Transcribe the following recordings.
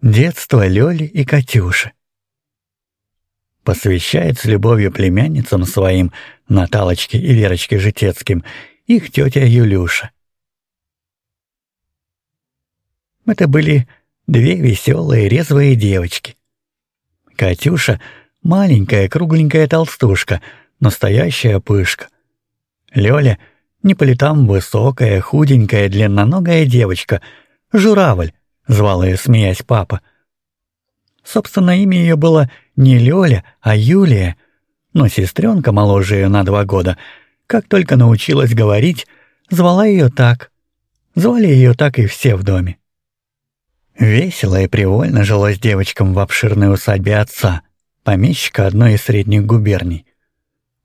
Детство Лёли и Катюши. Посвящает с любовью племянницам своим, Наталочке и Верочке Житецким, их тетя Юлюша. Это были две веселые, резвые девочки. Катюша — маленькая, кругленькая толстушка, настоящая пышка. Лёля — не по летам высокая, худенькая, длинноногая девочка, журавль, звал ее, смеясь, папа. Собственно, имя ее было не Лёля, а Юлия, но сестренка моложе ее на два года, как только научилась говорить, звала ее так. Звали ее так и все в доме. Весело и привольно жилось девочкам в обширной усадьбе отца, помещика одной из средних губерний.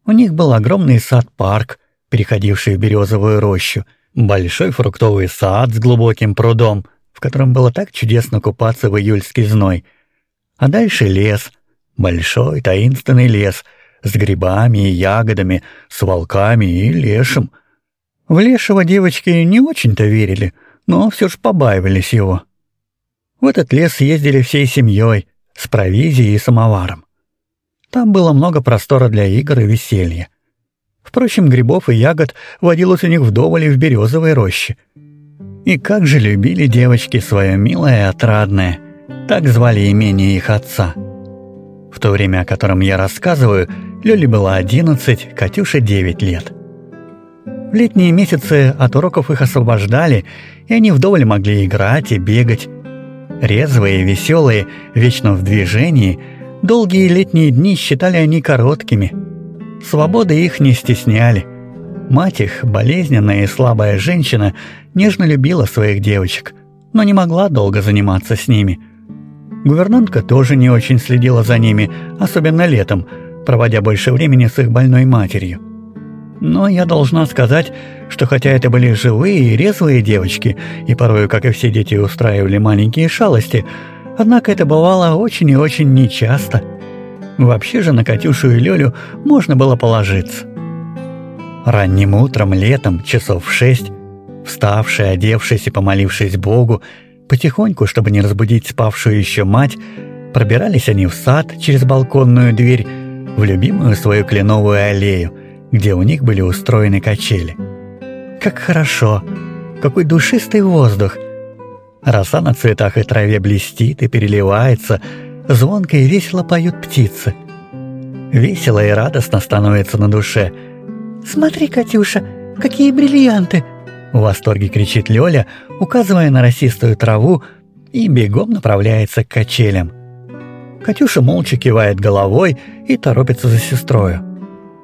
У них был огромный сад-парк, переходивший в березовую рощу, большой фруктовый сад с глубоким прудом, котором было так чудесно купаться в июльский зной. А дальше лес, большой таинственный лес с грибами и ягодами, с волками и лешим. В лешего девочки не очень-то верили, но все ж побаивались его. В этот лес ездили всей семьей, с провизией и самоваром. Там было много простора для игр и веселья. Впрочем, грибов и ягод водилось у них вдоволь и в березовой роще — и как же любили девочки свое милое и отрадное. Так звали имение их отца. В то время, о котором я рассказываю, Лёле было 11, Катюше 9 лет. В летние месяцы от уроков их освобождали, и они вдоволь могли играть и бегать. Резвые, веселые, вечно в движении, долгие летние дни считали они короткими. Свободы их не стесняли – Мать их, болезненная и слабая женщина, нежно любила своих девочек, но не могла долго заниматься с ними. Гувернантка тоже не очень следила за ними, особенно летом, проводя больше времени с их больной матерью. Но я должна сказать, что хотя это были живые и резвые девочки, и порою, как и все дети, устраивали маленькие шалости, однако это бывало очень и очень нечасто. Вообще же на Катюшу и Лёлю можно было положиться. Ранним утром, летом, часов в шесть, вставшие, одевшись и помолившись Богу, потихоньку, чтобы не разбудить спавшую еще мать, пробирались они в сад через балконную дверь в любимую свою кленовую аллею, где у них были устроены качели. Как хорошо! Какой душистый воздух! Роса на цветах и траве блестит и переливается, звонко и весело поют птицы. Весело и радостно становится на душе – «Смотри, Катюша, какие бриллианты!» В восторге кричит Лёля, указывая на росистую траву, и бегом направляется к качелям. Катюша молча кивает головой и торопится за сестрою.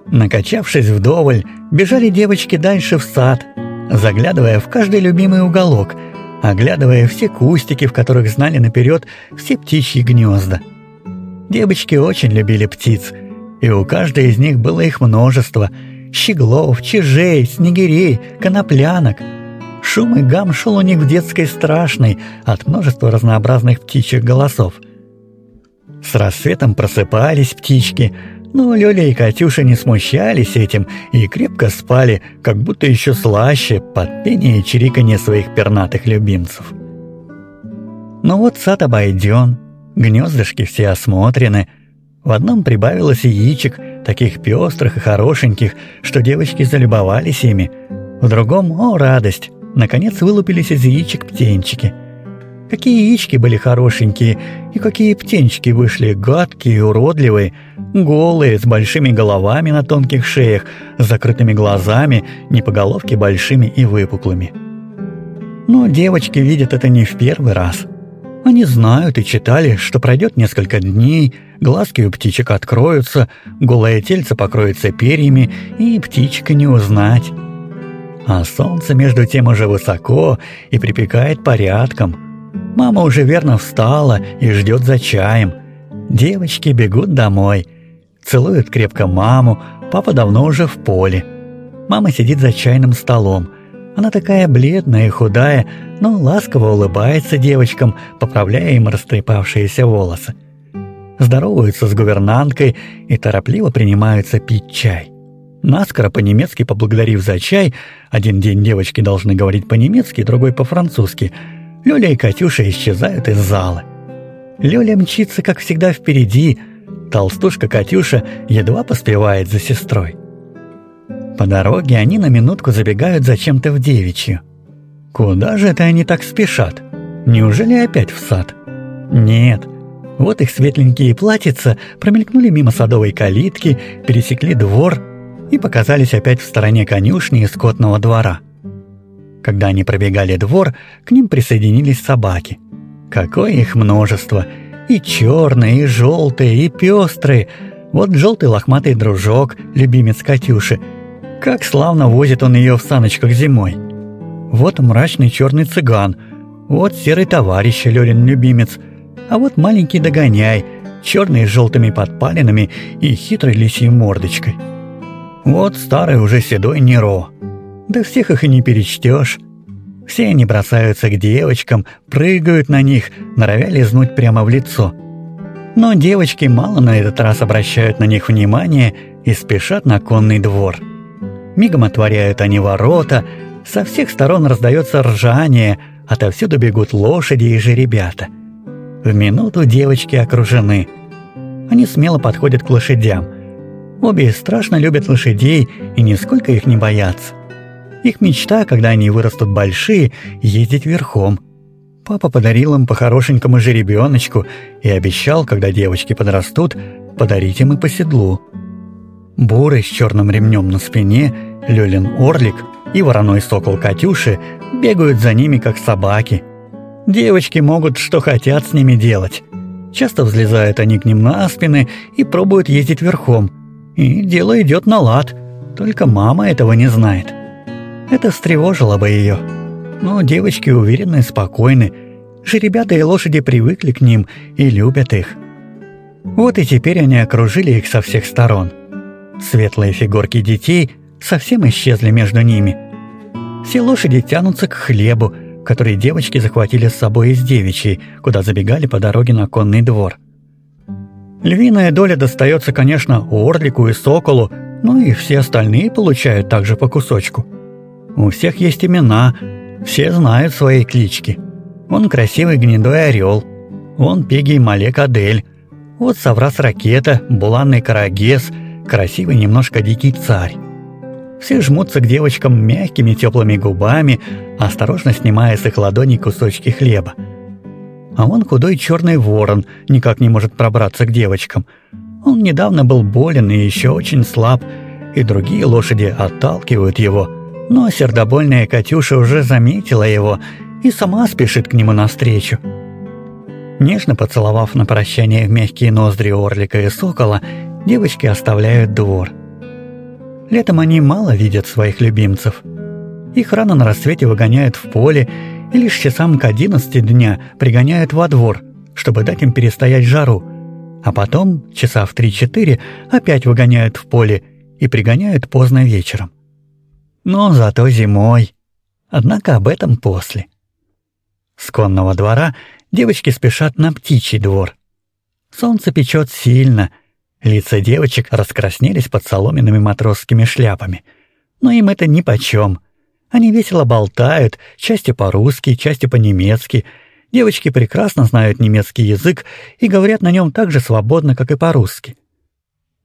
Накачавшись вдоволь, бежали девочки дальше в сад, заглядывая в каждый любимый уголок, оглядывая все кустики, в которых знали наперед все птичьи гнезда. Девочки очень любили птиц, и у каждой из них было их множество — щеглов, чижей, снегирей, коноплянок. Шум и гам шел у них в детской страшной от множества разнообразных птичьих голосов. С рассветом просыпались птички, но Лёля и Катюша не смущались этим и крепко спали, как будто еще слаще, под пение и чириканье своих пернатых любимцев. Но вот сад обойден, гнездышки все осмотрены, в одном прибавилось яичек, таких пестрых и хорошеньких, что девочки залюбовались ими. В другом, о, радость, наконец вылупились из яичек птенчики. Какие яички были хорошенькие, и какие птенчики вышли гадкие уродливые, голые, с большими головами на тонких шеях, с закрытыми глазами, не по головке большими и выпуклыми. Но девочки видят это не в первый раз. Они знают и читали, что пройдет несколько дней – Глазки у птичек откроются, голое тельце покроется перьями, и птичка не узнать. А солнце между тем уже высоко и припекает порядком. Мама уже верно встала и ждет за чаем. Девочки бегут домой. Целуют крепко маму, папа давно уже в поле. Мама сидит за чайным столом. Она такая бледная и худая, но ласково улыбается девочкам, поправляя им растрепавшиеся волосы здороваются с гувернанткой и торопливо принимаются пить чай. Наскоро по-немецки поблагодарив за чай, один день девочки должны говорить по-немецки, другой по-французски, Люля и Катюша исчезают из зала. Лёля мчится, как всегда, впереди. Толстушка Катюша едва поспевает за сестрой. По дороге они на минутку забегают зачем-то в девичью. Куда же это они так спешат? Неужели опять в сад? Нет. Вот их светленькие платьица промелькнули мимо садовой калитки, пересекли двор и показались опять в стороне конюшни и скотного двора. Когда они пробегали двор, к ним присоединились собаки. Какое их множество! И черные, и желтые, и пестрые. Вот желтый лохматый дружок, любимец Катюши. Как славно возит он ее в саночках зимой. Вот мрачный черный цыган. Вот серый товарищ, Лёлин любимец. А вот маленький догоняй, черный с желтыми подпалинами и хитрой лисьей мордочкой. Вот старый уже седой Неро. Да всех их и не перечтешь. Все они бросаются к девочкам, прыгают на них, норовя лизнуть прямо в лицо. Но девочки мало на этот раз обращают на них внимание и спешат на конный двор. Мигом отворяют они ворота, со всех сторон раздается ржание, отовсюду бегут лошади и жеребята. В минуту девочки окружены. Они смело подходят к лошадям. Обе страшно любят лошадей и нисколько их не боятся. Их мечта, когда они вырастут большие, ездить верхом. Папа подарил им по хорошенькому жеребеночку и обещал, когда девочки подрастут, подарить им и по седлу. Бурый с черным ремнем на спине, Лёлин Орлик и вороной сокол Катюши бегают за ними, как собаки. Девочки могут что хотят с ними делать. Часто взлезают они к ним на спины и пробуют ездить верхом. И дело идет на лад, только мама этого не знает. Это встревожило бы ее. Но девочки уверены и спокойны. Жеребята и лошади привыкли к ним и любят их. Вот и теперь они окружили их со всех сторон. Светлые фигурки детей совсем исчезли между ними. Все лошади тянутся к хлебу, который девочки захватили с собой из девичьей, куда забегали по дороге на конный двор. Львиная доля достается, конечно, Орлику и Соколу, но и все остальные получают также по кусочку – у всех есть имена, все знают свои клички. Он красивый гнедой орел, он Пегий Малек Адель, вот Саврас Ракета, Буланный Карагес, красивый немножко дикий царь. Все жмутся к девочкам мягкими теплыми губами, осторожно снимая с их ладоней кусочки хлеба. А он худой черный ворон, никак не может пробраться к девочкам. Он недавно был болен и еще очень слаб, и другие лошади отталкивают его – но сердобольная Катюша уже заметила его и сама спешит к нему навстречу. Нежно поцеловав на прощание в мягкие ноздри орлика и сокола, девочки оставляют двор. Летом они мало видят своих любимцев. Их рано на рассвете выгоняют в поле и лишь часам к одиннадцати дня пригоняют во двор, чтобы дать им перестоять жару, а потом, часа в три-четыре, опять выгоняют в поле и пригоняют поздно вечером но зато зимой. Однако об этом после. С конного двора девочки спешат на птичий двор. Солнце печет сильно, лица девочек раскраснелись под соломенными матросскими шляпами. Но им это нипочем. Они весело болтают, части по-русски, части по-немецки. Девочки прекрасно знают немецкий язык и говорят на нем так же свободно, как и по-русски.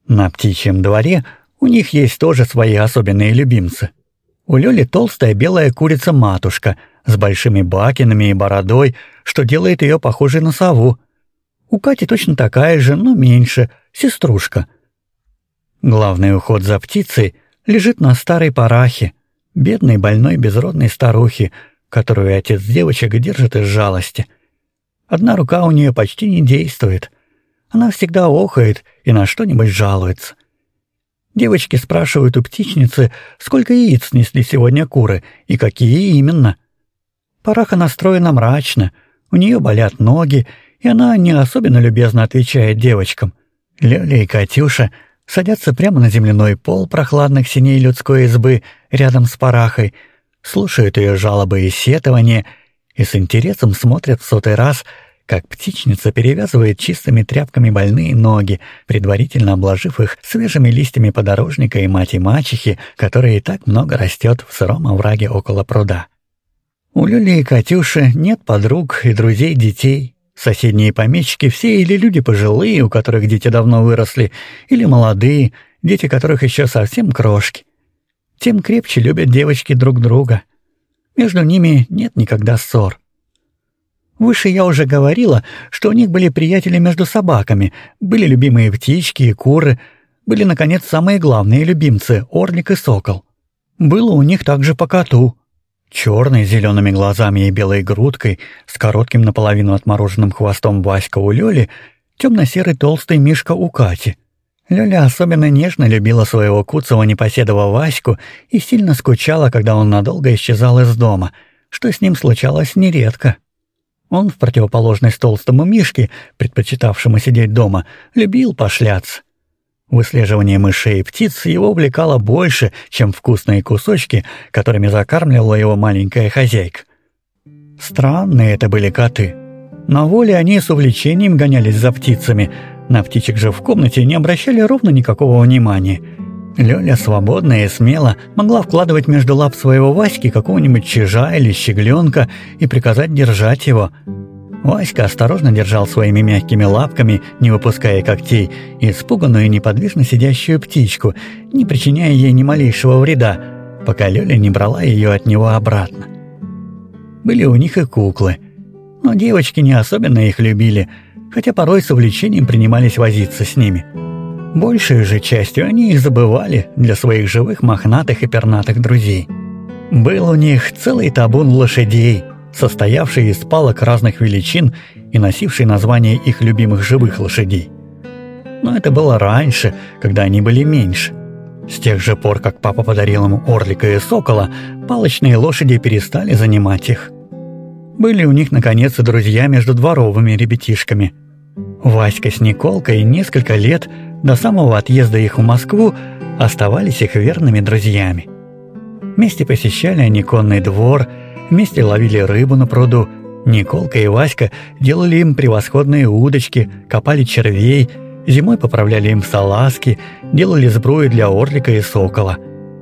На птичьем дворе у них есть тоже свои особенные любимцы — у Лёли толстая белая курица-матушка с большими бакинами и бородой, что делает ее похожей на сову. У Кати точно такая же, но меньше, сеструшка. Главный уход за птицей лежит на старой парахе, бедной больной безродной старухе, которую отец девочек держит из жалости. Одна рука у нее почти не действует. Она всегда охает и на что-нибудь жалуется. Девочки спрашивают у птичницы, сколько яиц несли сегодня куры и какие именно. Параха настроена мрачно, у нее болят ноги, и она не особенно любезно отвечает девочкам. Лёля и Катюша садятся прямо на земляной пол прохладных синей людской избы рядом с Парахой, слушают ее жалобы и сетования и с интересом смотрят в сотый раз — как птичница перевязывает чистыми тряпками больные ноги, предварительно обложив их свежими листьями подорожника и мати-мачехи, которая и так много растет в сыром овраге около пруда. У Люли и Катюши нет подруг и друзей детей, Соседние помещики все или люди пожилые, у которых дети давно выросли, или молодые, дети которых еще совсем крошки. Тем крепче любят девочки друг друга. Между ними нет никогда ссор. Выше я уже говорила, что у них были приятели между собаками, были любимые птички и куры, были, наконец, самые главные любимцы — орлик и сокол. Было у них также по коту. Черный, с зелеными глазами и белой грудкой, с коротким наполовину отмороженным хвостом Васька у Лёли, темно-серый толстый Мишка у Кати. Лёля особенно нежно любила своего куцого непоседого Ваську и сильно скучала, когда он надолго исчезал из дома, что с ним случалось нередко. Он, в противоположность толстому Мишке, предпочитавшему сидеть дома, любил пошляться. Выслеживание мышей и птиц его увлекало больше, чем вкусные кусочки, которыми закармливала его маленькая хозяйка. Странные это были коты. На воле они с увлечением гонялись за птицами, на птичек же в комнате не обращали ровно никакого внимания. Лёля свободно и смело могла вкладывать между лап своего Васьки какого-нибудь чижа или щегленка и приказать держать его – Васька осторожно держал своими мягкими лапками, не выпуская когтей, испуганную и неподвижно сидящую птичку, не причиняя ей ни малейшего вреда, пока Лёля не брала ее от него обратно. Были у них и куклы, но девочки не особенно их любили, хотя порой с увлечением принимались возиться с ними. Большей же частью они их забывали для своих живых мохнатых и пернатых друзей. Был у них целый табун лошадей – состоявший из палок разных величин и носивший название их любимых живых лошадей. Но это было раньше, когда они были меньше. С тех же пор, как папа подарил им орлика и сокола, палочные лошади перестали занимать их. Были у них, наконец, и друзья между дворовыми ребятишками. Васька с Николкой несколько лет, до самого отъезда их в Москву, оставались их верными друзьями. Вместе посещали они конный двор – Вместе ловили рыбу на пруду. Николка и Васька делали им превосходные удочки, копали червей, зимой поправляли им салазки, делали сбрую для орлика и сокола.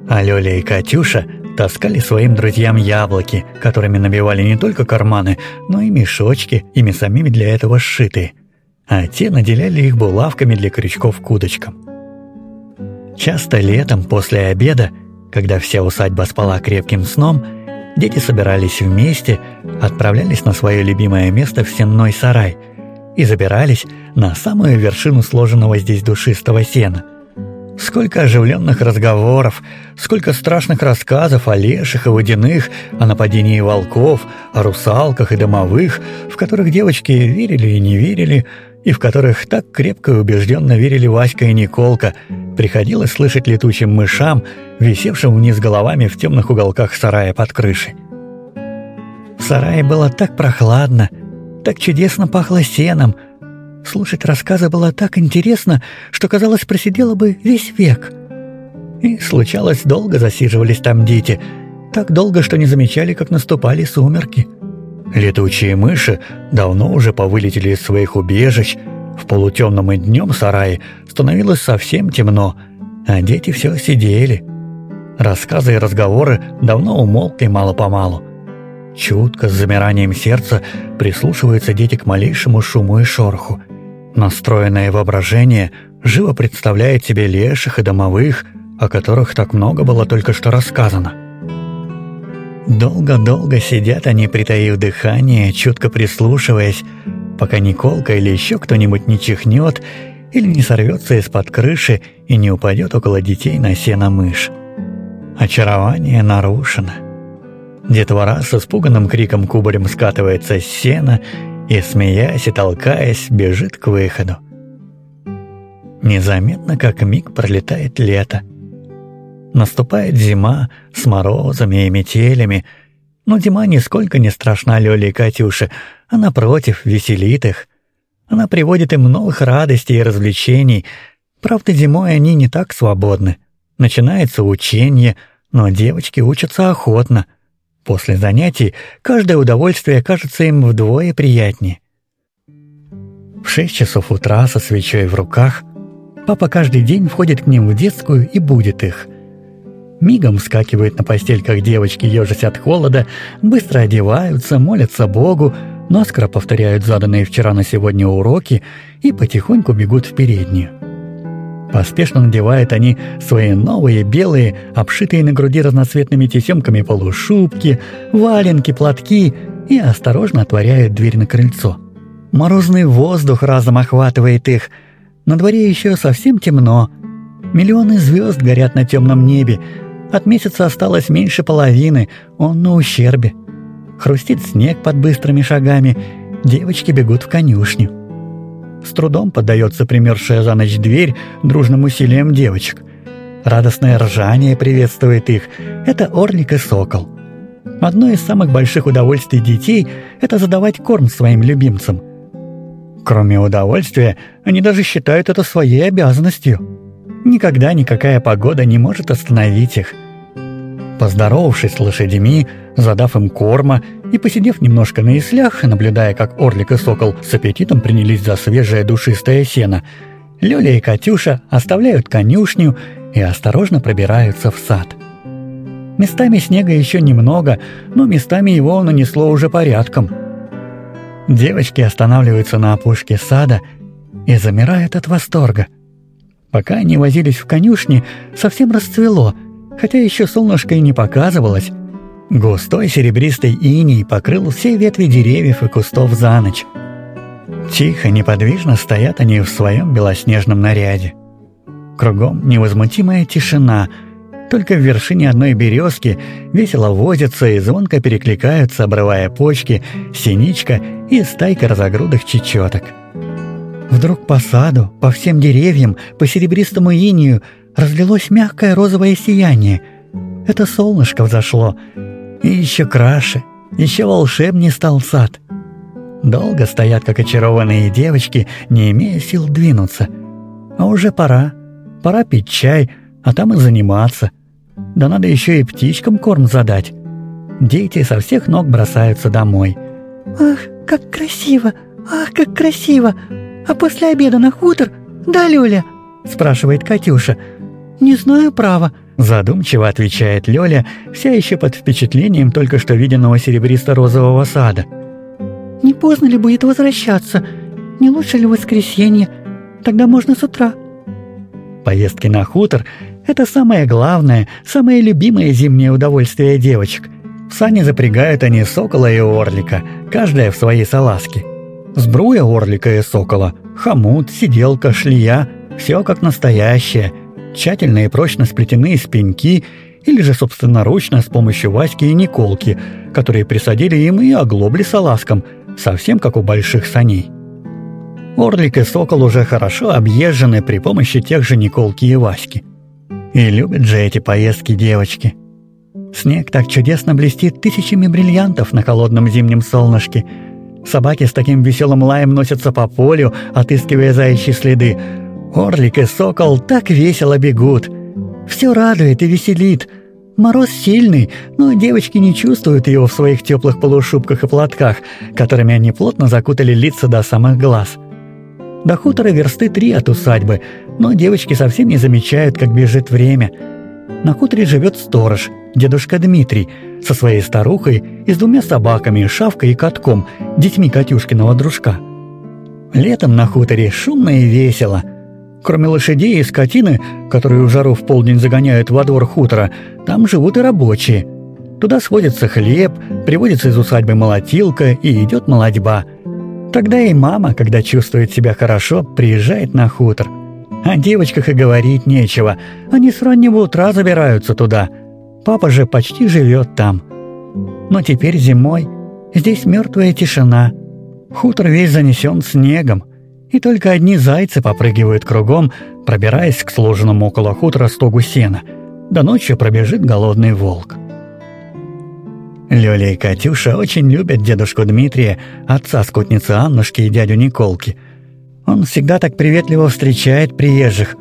А Лёля и Катюша таскали своим друзьям яблоки, которыми набивали не только карманы, но и мешочки, ими самими для этого сшитые. А те наделяли их булавками для крючков к удочкам. Часто летом после обеда, когда вся усадьба спала крепким сном, Дети собирались вместе, отправлялись на свое любимое место в сенной сарай и забирались на самую вершину сложенного здесь душистого сена. Сколько оживленных разговоров, сколько страшных рассказов о леших и водяных, о нападении волков, о русалках и домовых, в которых девочки верили и не верили, и в которых так крепко и убежденно верили Васька и Николка, приходилось слышать летучим мышам, висевшим вниз головами в темных уголках сарая под крышей. В сарае было так прохладно, так чудесно пахло сеном. Слушать рассказы было так интересно, что, казалось, просидела бы весь век. И случалось, долго засиживались там дети, так долго, что не замечали, как наступали сумерки. Летучие мыши давно уже повылетели из своих убежищ, в полутемном и днем сарае становилось совсем темно, а дети все сидели. Рассказы и разговоры давно умолкли мало-помалу. Чутко, с замиранием сердца, прислушиваются дети к малейшему шуму и шороху. Настроенное воображение живо представляет себе леших и домовых, о которых так много было только что рассказано. Долго-долго сидят они, притаив дыхание, чутко прислушиваясь, пока Николка или еще кто-нибудь не чихнет или не сорвется из-под крыши и не упадет около детей на сено мышь. Очарование нарушено. Детвора с испуганным криком кубарем скатывается с сена и, смеясь и толкаясь, бежит к выходу. Незаметно, как миг пролетает лето – Наступает зима с морозами и метелями, но зима нисколько не страшна Лёле и Катюше, а напротив веселит их. Она приводит им новых радостей и развлечений. Правда, зимой они не так свободны. Начинается учение, но девочки учатся охотно. После занятий каждое удовольствие кажется им вдвое приятнее. В шесть часов утра со свечой в руках папа каждый день входит к ним в детскую и будет их мигом вскакивают на постель, как девочки, ежась от холода, быстро одеваются, молятся Богу, наскоро повторяют заданные вчера на сегодня уроки и потихоньку бегут в переднюю. Поспешно надевают они свои новые белые, обшитые на груди разноцветными тесемками полушубки, валенки, платки и осторожно отворяют дверь на крыльцо. Морозный воздух разом охватывает их. На дворе еще совсем темно. Миллионы звезд горят на темном небе. От месяца осталось меньше половины, он на ущербе. Хрустит снег под быстрыми шагами, девочки бегут в конюшню. С трудом поддается примершая за ночь дверь дружным усилием девочек. Радостное ржание приветствует их. Это орлик и сокол. Одно из самых больших удовольствий детей – это задавать корм своим любимцам. Кроме удовольствия, они даже считают это своей обязанностью. Никогда никакая погода не может остановить их. Поздоровавшись с лошадьми, задав им корма и посидев немножко на ислях, наблюдая, как Орлик и Сокол с аппетитом принялись за свежее душистое сено, Лёля и Катюша оставляют конюшню и осторожно пробираются в сад. Местами снега еще немного, но местами его нанесло уже порядком. Девочки останавливаются на опушке сада и замирают от восторга. Пока они возились в конюшне, совсем расцвело, хотя еще солнышко и не показывалось, Густой серебристый иней покрыл все ветви деревьев и кустов за ночь. Тихо, неподвижно стоят они в своем белоснежном наряде. Кругом невозмутимая тишина, только в вершине одной березки весело возятся и звонко перекликаются, обрывая почки, синичка и стайка разогрудых чечеток. Вдруг по саду, по всем деревьям, по серебристому инию разлилось мягкое розовое сияние. Это солнышко взошло, и еще краше, еще волшебнее стал сад. Долго стоят, как очарованные девочки, не имея сил двинуться. А уже пора. Пора пить чай, а там и заниматься. Да надо еще и птичкам корм задать. Дети со всех ног бросаются домой. «Ах, как красиво! Ах, как красиво! А после обеда на хутор? Да, Люля?» спрашивает Катюша. «Не знаю, право. Задумчиво отвечает Лёля, вся еще под впечатлением только что виденного серебристо-розового сада. «Не поздно ли будет возвращаться? Не лучше ли воскресенье? Тогда можно с утра». Поездки на хутор – это самое главное, самое любимое зимнее удовольствие девочек. В сани запрягают они сокола и орлика, каждая в своей салазке. Сбруя орлика и сокола, хомут, сиделка, шлия – все как настоящее – тщательно и прочно сплетены из пеньки или же собственноручно с помощью Васьки и Николки, которые присадили им и оглобли салазком, совсем как у больших саней. Орлик и Сокол уже хорошо объезжены при помощи тех же Николки и Васьки. И любят же эти поездки девочки. Снег так чудесно блестит тысячами бриллиантов на холодном зимнем солнышке. Собаки с таким веселым лаем носятся по полю, отыскивая заячьи следы, Орлик и сокол так весело бегут. Все радует и веселит. Мороз сильный, но девочки не чувствуют его в своих теплых полушубках и платках, которыми они плотно закутали лица до самых глаз. До хутора версты три от усадьбы, но девочки совсем не замечают, как бежит время. На хуторе живет сторож, дедушка Дмитрий, со своей старухой и с двумя собаками, шавкой и катком, детьми Катюшкиного дружка. Летом на хуторе шумно и весело – Кроме лошадей и скотины, которые в жару в полдень загоняют во двор хутора, там живут и рабочие. Туда сводится хлеб, приводится из усадьбы молотилка и идет молодьба. Тогда и мама, когда чувствует себя хорошо, приезжает на хутор. О девочках и говорить нечего. Они с раннего утра забираются туда. Папа же почти живет там. Но теперь зимой здесь мертвая тишина. Хутор весь занесен снегом и только одни зайцы попрыгивают кругом, пробираясь к сложенному около хутора стогу сена. До ночи пробежит голодный волк. Лёля и Катюша очень любят дедушку Дмитрия, отца скотницы Аннушки и дядю Николки. Он всегда так приветливо встречает приезжих,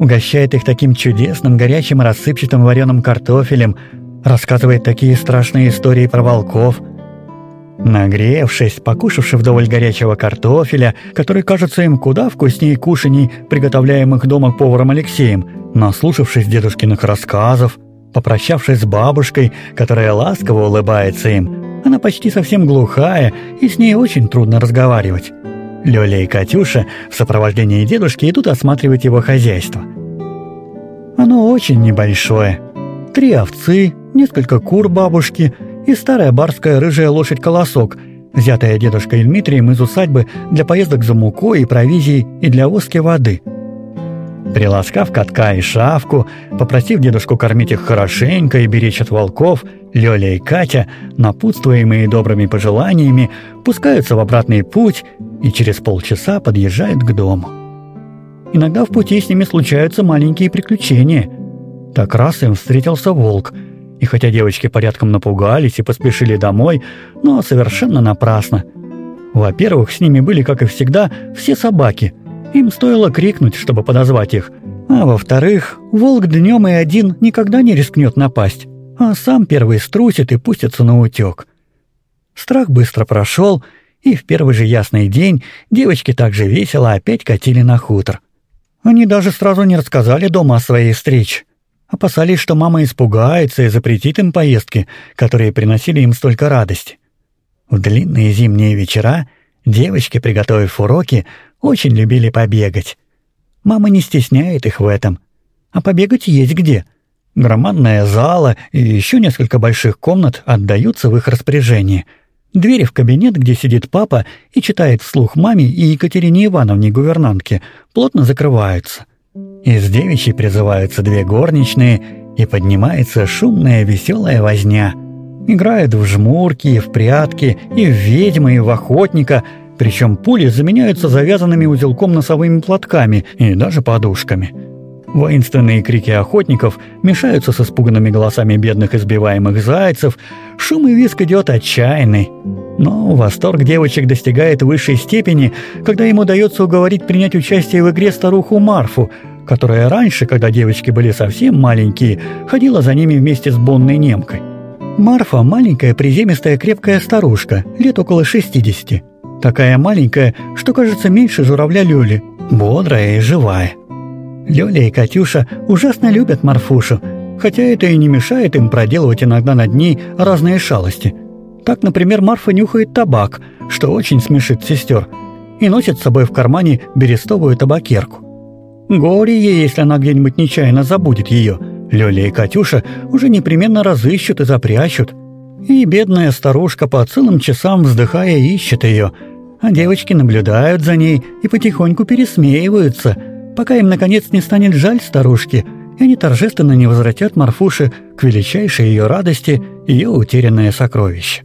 угощает их таким чудесным горячим рассыпчатым вареным картофелем, рассказывает такие страшные истории про волков – Нагревшись, покушавши вдоволь горячего картофеля, который кажется им куда вкуснее кушаний, приготовляемых дома поваром Алексеем, наслушавшись дедушкиных рассказов, попрощавшись с бабушкой, которая ласково улыбается им, Она почти совсем глухая, и с ней очень трудно разговаривать. Лёля и Катюша в сопровождении дедушки идут осматривать его хозяйство. Оно очень небольшое. Три овцы, несколько кур бабушки и старая барская рыжая лошадь-колосок, взятая дедушкой Дмитрием из усадьбы для поездок за мукой и провизией и для воски воды – Приласкав катка и шавку, попросив дедушку кормить их хорошенько и беречь от волков, Лёля и Катя, напутствуемые добрыми пожеланиями, пускаются в обратный путь и через полчаса подъезжают к дому. Иногда в пути с ними случаются маленькие приключения. Так раз им встретился волк, и хотя девочки порядком напугались и поспешили домой, но совершенно напрасно. Во-первых, с ними были, как и всегда, все собаки – им стоило крикнуть, чтобы подозвать их. А во-вторых, волк днем и один никогда не рискнет напасть, а сам первый струсит и пустится на утек. Страх быстро прошел, и в первый же ясный день девочки также весело опять катили на хутор. Они даже сразу не рассказали дома о своей встрече. Опасались, что мама испугается и запретит им поездки, которые приносили им столько радости. В длинные зимние вечера девочки, приготовив уроки, очень любили побегать. Мама не стесняет их в этом. А побегать есть где. Громадная зала и еще несколько больших комнат отдаются в их распоряжение. Двери в кабинет, где сидит папа и читает вслух маме и Екатерине Ивановне гувернантке, плотно закрываются. Из девичьей призываются две горничные, и поднимается шумная веселая возня. Играют в жмурки, в прятки, и в ведьмы, и в охотника — причем пули заменяются завязанными узелком носовыми платками и даже подушками. Воинственные крики охотников мешаются с испуганными голосами бедных избиваемых зайцев, шум и виск идет отчаянный. Но восторг девочек достигает высшей степени, когда им удается уговорить принять участие в игре старуху Марфу, которая раньше, когда девочки были совсем маленькие, ходила за ними вместе с бонной немкой. Марфа – маленькая приземистая крепкая старушка, лет около 60. Такая маленькая, что кажется меньше журавля Лёли, бодрая и живая. Лёля и Катюша ужасно любят Марфушу, хотя это и не мешает им проделывать иногда над ней разные шалости. Так, например, Марфа нюхает табак, что очень смешит сестер, и носит с собой в кармане берестовую табакерку. Горе ей, если она где-нибудь нечаянно забудет ее. Лёля и Катюша уже непременно разыщут и запрячут – и бедная старушка по целым часам вздыхая ищет ее, а девочки наблюдают за ней и потихоньку пересмеиваются, пока им наконец не станет жаль старушки, и они торжественно не возвратят Марфуше к величайшей ее радости ее утерянное сокровище.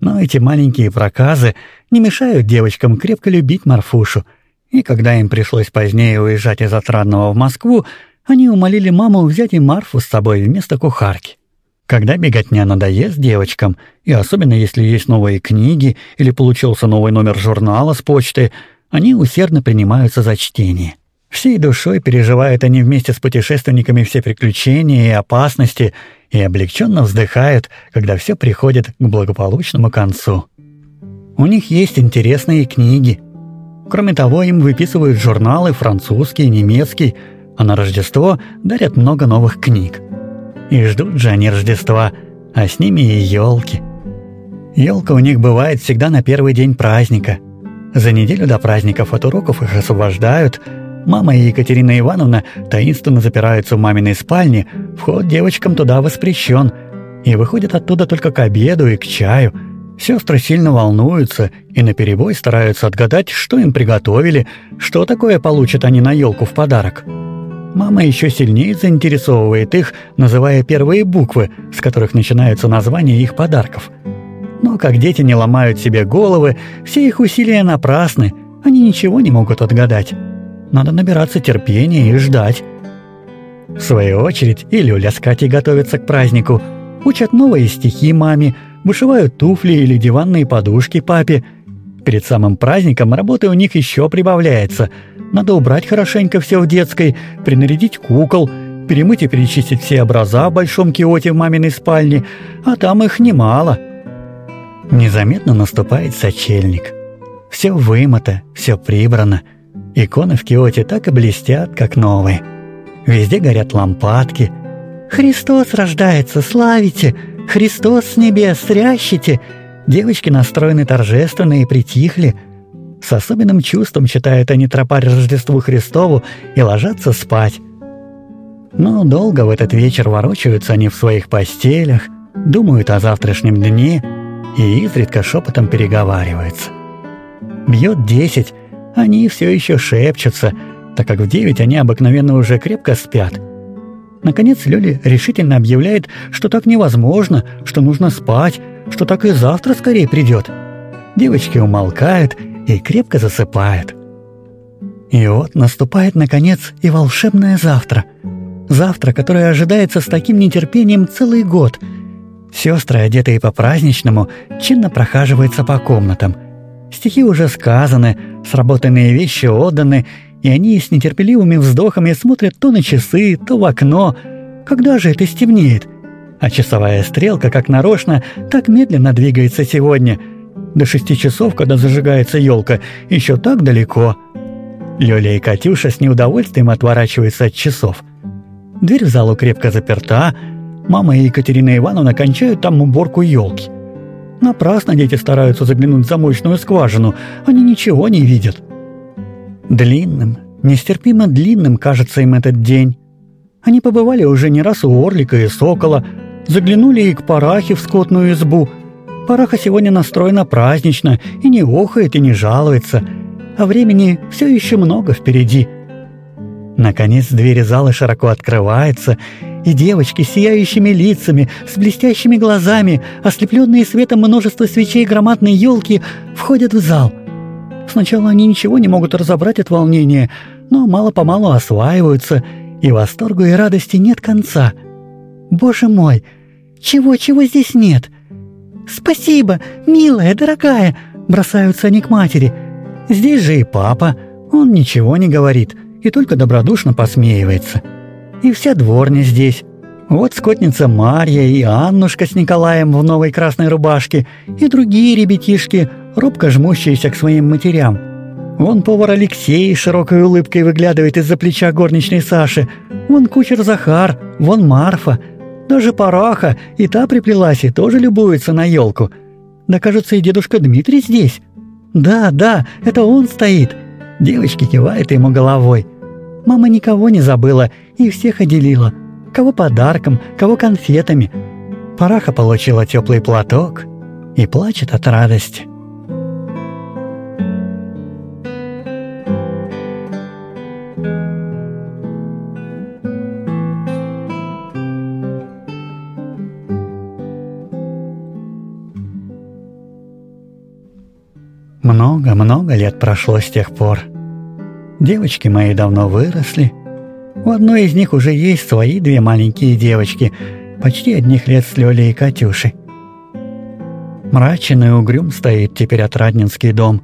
Но эти маленькие проказы не мешают девочкам крепко любить Марфушу, и когда им пришлось позднее уезжать из Отрадного в Москву, они умолили маму взять и Марфу с собой вместо кухарки. Когда беготня надоест девочкам, и особенно если есть новые книги или получился новый номер журнала с почты, они усердно принимаются за чтение. Всей душой переживают они вместе с путешественниками все приключения и опасности и облегченно вздыхают, когда все приходит к благополучному концу. У них есть интересные книги. Кроме того, им выписывают журналы французский, немецкий, а на Рождество дарят много новых книг. И ждут же они Рождества, а с ними и елки. Елка у них бывает всегда на первый день праздника. За неделю до праздников от уроков их освобождают. Мама и Екатерина Ивановна таинственно запираются в маминой спальне, вход девочкам туда воспрещен, и выходят оттуда только к обеду и к чаю. Сестры сильно волнуются и наперебой стараются отгадать, что им приготовили, что такое получат они на елку в подарок. Мама еще сильнее заинтересовывает их, называя первые буквы, с которых начинаются названия их подарков. Но как дети не ломают себе головы, все их усилия напрасны, они ничего не могут отгадать. Надо набираться терпения и ждать. В свою очередь и Люля с Катей готовятся к празднику, учат новые стихи маме, вышивают туфли или диванные подушки папе. Перед самым праздником работы у них еще прибавляется – надо убрать хорошенько все в детской, принарядить кукол, перемыть и перечистить все образа в большом киоте в маминой спальне, а там их немало. Незаметно наступает сочельник. Все вымыто, все прибрано. Иконы в киоте так и блестят, как новые. Везде горят лампадки. «Христос рождается, славите!» Христос с небес, срящите!» Девочки настроены торжественно и притихли. С особенным чувством читают они тропарь Рождеству Христову и ложатся спать. Но долго в этот вечер ворочаются они в своих постелях, думают о завтрашнем дне и изредка шепотом переговариваются. Бьет десять, они все еще шепчутся, так как в девять они обыкновенно уже крепко спят. Наконец Лёля решительно объявляет, что так невозможно, что нужно спать, что так и завтра скорее придет. Девочки умолкают и крепко засыпают. И вот наступает, наконец, и волшебное завтра. Завтра, которое ожидается с таким нетерпением целый год. Сестры, одетые по-праздничному, чинно прохаживаются по комнатам. Стихи уже сказаны, сработанные вещи отданы, и они с нетерпеливыми вздохами смотрят то на часы, то в окно. Когда же это стемнеет? А часовая стрелка, как нарочно, так медленно двигается сегодня. До шести часов, когда зажигается елка, еще так далеко. Лёля и Катюша с неудовольствием отворачиваются от часов. Дверь в залу крепко заперта. Мама и Екатерина Ивановна кончают там уборку елки. Напрасно дети стараются заглянуть в замочную скважину, они ничего не видят. Длинным, нестерпимо длинным кажется им этот день. Они побывали уже не раз у Орлика и Сокола, заглянули и к Парахе в скотную избу. Параха сегодня настроена празднично и не охает и не жалуется, а времени все еще много впереди. Наконец двери зала широко открываются, и девочки с сияющими лицами, с блестящими глазами, ослепленные светом множества свечей громадной елки, входят в зал. Сначала они ничего не могут разобрать от волнения, но мало-помалу осваиваются, и восторгу и радости нет конца. «Боже мой! Чего-чего здесь нет?» «Спасибо, милая, дорогая!» Бросаются они к матери. Здесь же и папа. Он ничего не говорит и только добродушно посмеивается и вся дворня здесь. Вот скотница Марья и Аннушка с Николаем в новой красной рубашке, и другие ребятишки, робко жмущиеся к своим матерям. Вон повар Алексей широкой улыбкой выглядывает из-за плеча горничной Саши. Вон кучер Захар, вон Марфа. Даже Параха, и та приплелась, и тоже любуется на елку. Да, кажется, и дедушка Дмитрий здесь. Да, да, это он стоит. Девочки кивают ему головой. Мама никого не забыла и всех отделила. Кого подарком, кого конфетами. Параха получила теплый платок и плачет от радости. Много-много лет прошло с тех пор. Девочки мои давно выросли. У одной из них уже есть свои две маленькие девочки, почти одних лет с Лёлей и Катюшей. Мрачен и угрюм стоит теперь отраднинский дом.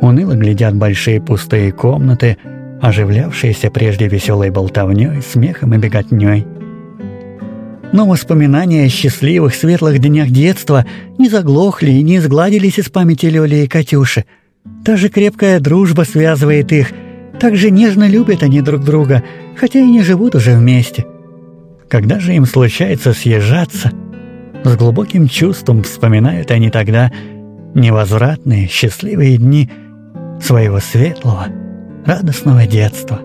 Уныло глядят большие пустые комнаты, оживлявшиеся прежде веселой болтовнёй, смехом и беготнёй. Но воспоминания о счастливых, светлых днях детства не заглохли и не сгладились из памяти Лёли и Катюши – Та же крепкая дружба связывает их, так же нежно любят они друг друга, хотя и не живут уже вместе. Когда же им случается съезжаться, с глубоким чувством вспоминают они тогда невозвратные счастливые дни своего светлого, радостного детства.